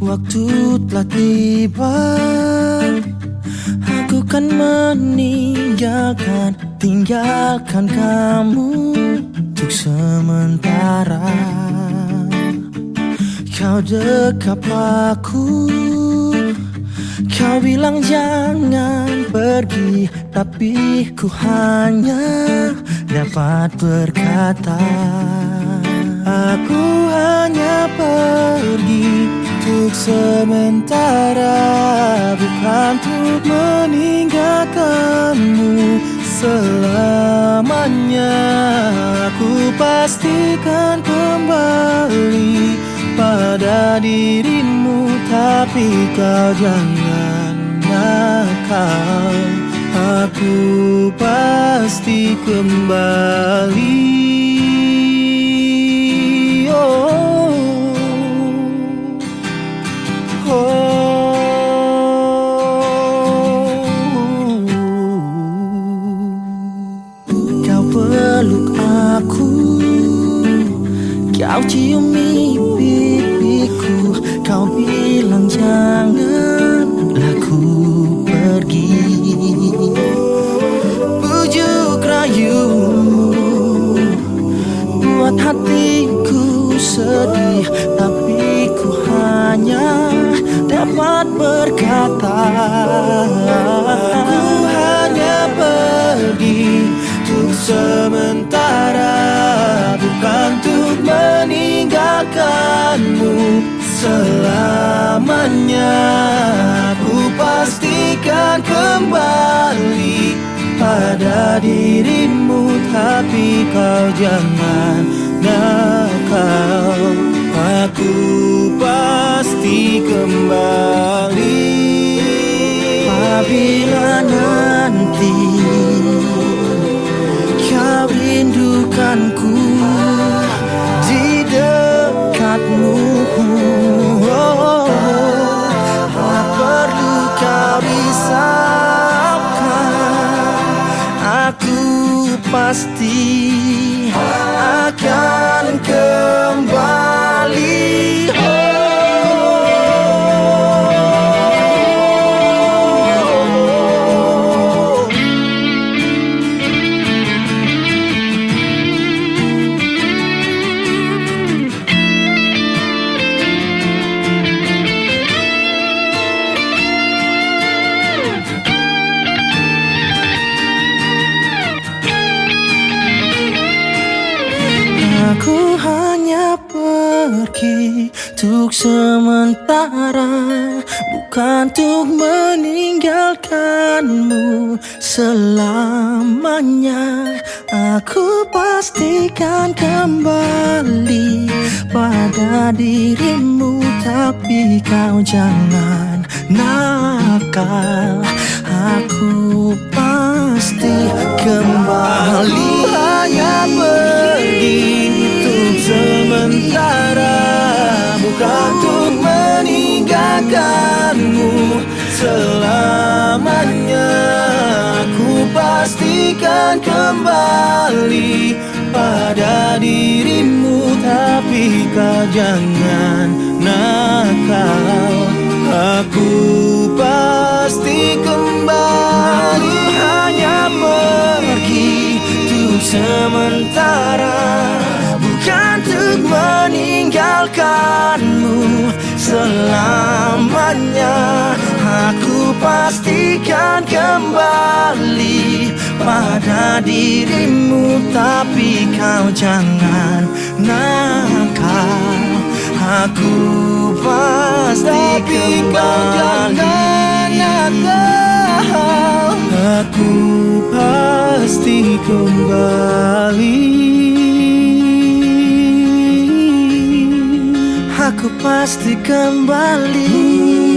Waktu telah tiba Aku kan meninggalkan Tinggalkan kamu Untuk sementara. Kau dekap aku Kau bilang jangan pergi Tapi ku hanya dapat berkata sementara Bukan untuk meninggalkanmu selamanya Aku pastikan kembali pada dirimu. Tapi kau jangan nakal Aku pasti kembali Kau ciumi pipiku Kau bilang janganlah ku pergi. Bujuk rayumu Buat hatiku sedih Tapi ku hanya dapat berkata Ku hanya pergi untuk selamanya Ku pastikan kembali pada dirimu. Tapi kau jangan nakal Aku pasti kembali. Apabila nanti rindukanku pasti akan pergi untuk sementara Bukan untuk meninggalkanmu selamanya. Aku pastikan kembali pada dirimu Tapi kau jangan nakal. Aku pasti kembali selamanya Ku pastikan kembali pada dirimu. Tapi kau jangan nakal Aku pasti kembali. Hanya pergi untuk sementara Bukan untuk meninggalkanmu. Selamanya Aku pastikan kembali pada dirimu Tapi kau jangan nakal Aku pasti Tapi kembali. Aku pasti kembali. Aku pasti kembali